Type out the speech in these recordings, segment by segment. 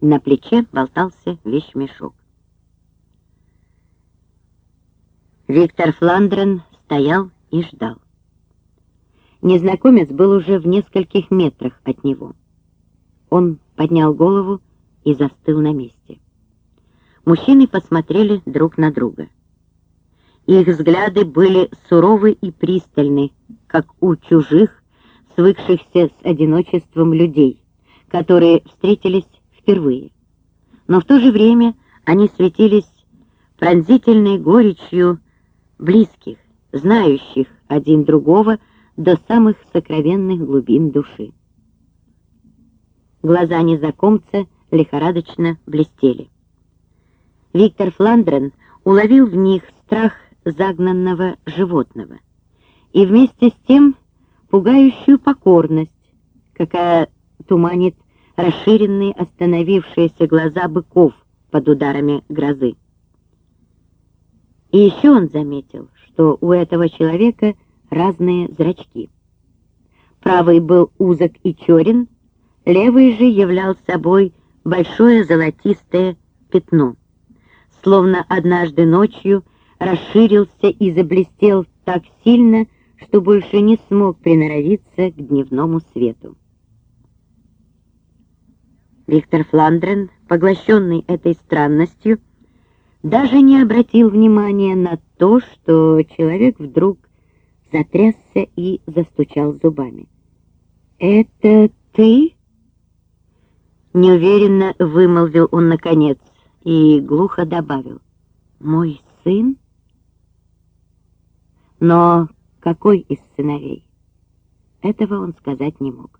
На плече болтался вещмешок. Виктор Фландрен стоял и ждал. Незнакомец был уже в нескольких метрах от него. Он поднял голову и застыл на месте. Мужчины посмотрели друг на друга. Их взгляды были суровы и пристальны, как у чужих, свыкшихся с одиночеством людей, которые встретились впервые. Но в то же время они светились пронзительной горечью близких, знающих один другого до самых сокровенных глубин души. Глаза незнакомца лихорадочно блестели. Виктор Фландрен уловил в них страх загнанного животного и вместе с тем пугающую покорность, какая туманит расширенные остановившиеся глаза быков под ударами грозы. И еще он заметил, что у этого человека разные зрачки. Правый был узок и черен, левый же являл собой большое золотистое пятно, словно однажды ночью расширился и заблестел так сильно, что больше не смог приноровиться к дневному свету. Виктор Фландрен, поглощенный этой странностью, даже не обратил внимания на то, что человек вдруг затрясся и застучал зубами. «Это ты?» Неуверенно вымолвил он наконец и глухо добавил. «Мой сын?» Но какой из сыновей? Этого он сказать не мог.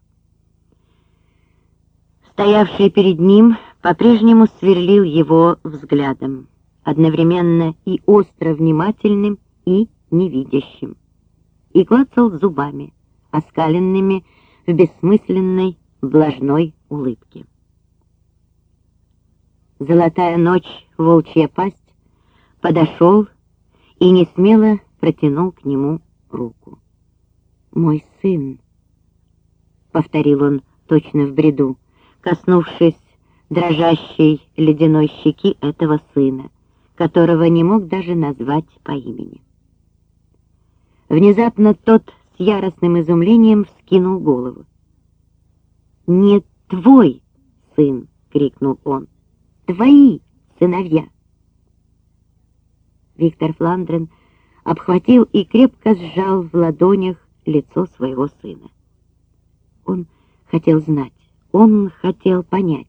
Стоявший перед ним по-прежнему сверлил его взглядом, одновременно и остро внимательным, и невидящим, и клацал зубами, оскаленными в бессмысленной блажной улыбке. Золотая ночь, волчья пасть, подошел и несмело протянул к нему руку. «Мой сын», — повторил он точно в бреду, коснувшись дрожащей ледяной щеки этого сына, которого не мог даже назвать по имени. Внезапно тот с яростным изумлением вскинул голову. «Не твой сын!» — крикнул он. «Твои сыновья!» Виктор Фландрен обхватил и крепко сжал в ладонях лицо своего сына. Он хотел знать, он хотел понять.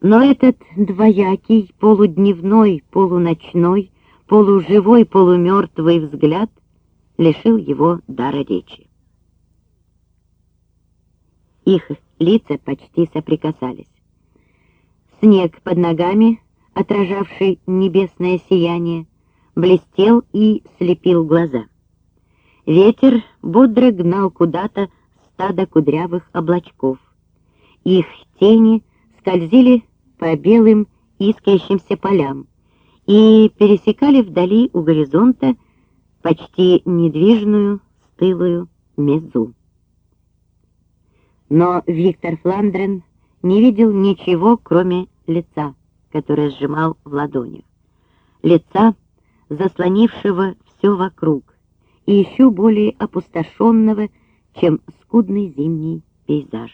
Но этот двоякий, полудневной, полуночной, полуживой, полумертвый взгляд лишил его дара речи. Их лица почти соприкасались. Снег под ногами, отражавший небесное сияние, блестел и слепил глаза. Ветер бодро гнал куда-то стадо кудрявых облачков. Их тени скользили по белым искрящимся полям и пересекали вдали у горизонта почти недвижную стылую мезу. Но Виктор Фландрен не видел ничего, кроме лица, которое сжимал в ладонях. Лица, заслонившего все вокруг, и еще более опустошенного, чем скудный зимний пейзаж.